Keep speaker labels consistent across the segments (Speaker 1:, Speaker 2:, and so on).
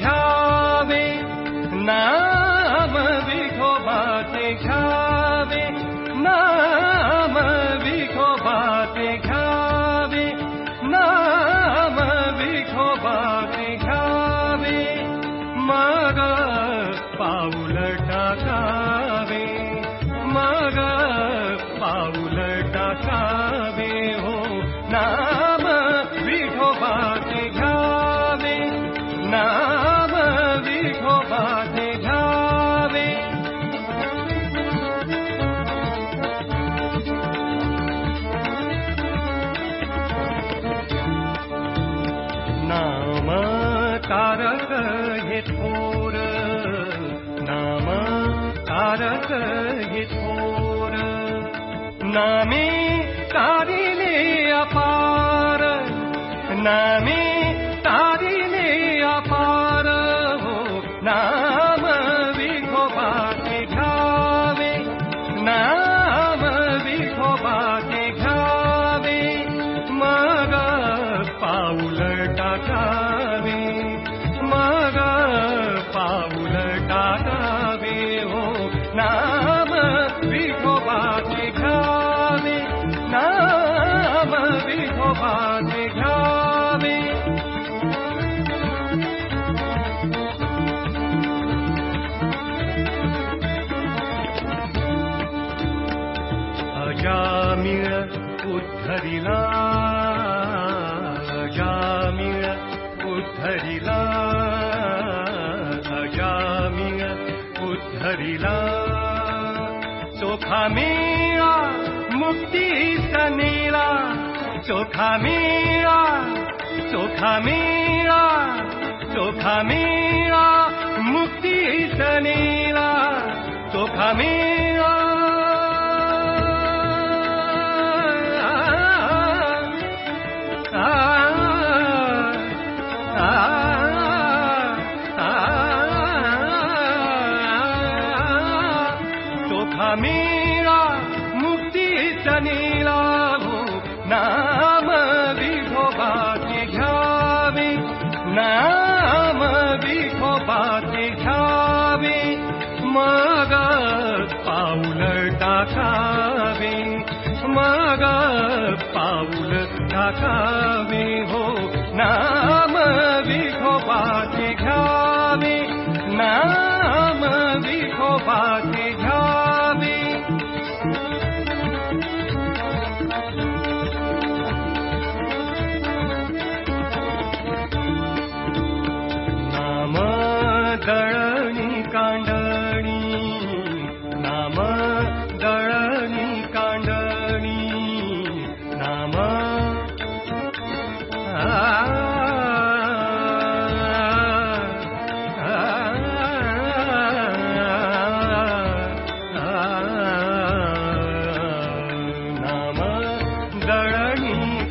Speaker 1: नाम विठोबाचे घ्यावे नाम तारक हे थोर नामे अजामिळ उद्धरिला अजामिळ उद्धरिला अजामिळ उद्धरिला चोखा मेळा मुक्ती सनेला चोखा मेळा चोखा मेळा चोखा मेळा मुक्ती सनेला चोखा मेळा मेरा सनीला हो नाम नाम विठोबाचे घ्यावे मग हो नाम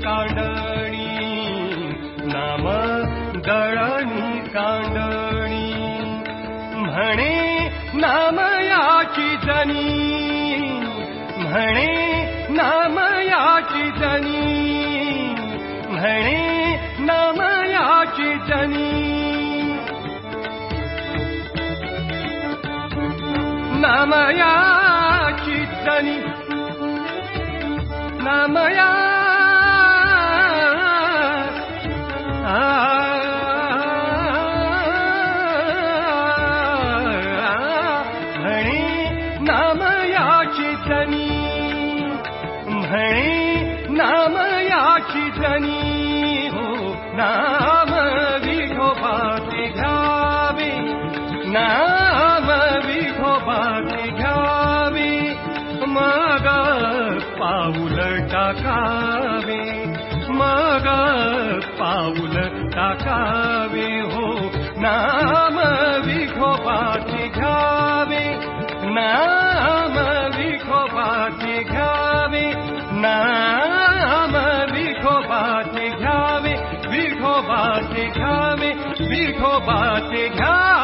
Speaker 1: कांडणी नाम नामयाची जनी. म्हणे नामयाची जनी. नामयाची जनी. नामया जनी म्हणे नामयाची जनी हो नाम नाम विठोबाचे घ्यावे मग पाऊल टाकावे। मग पाऊल टाकावे। हो नाम विठोबाचे विठोबाचे घ्यावे विठोबाचे घ्यावे विठोबाचे घ्यावे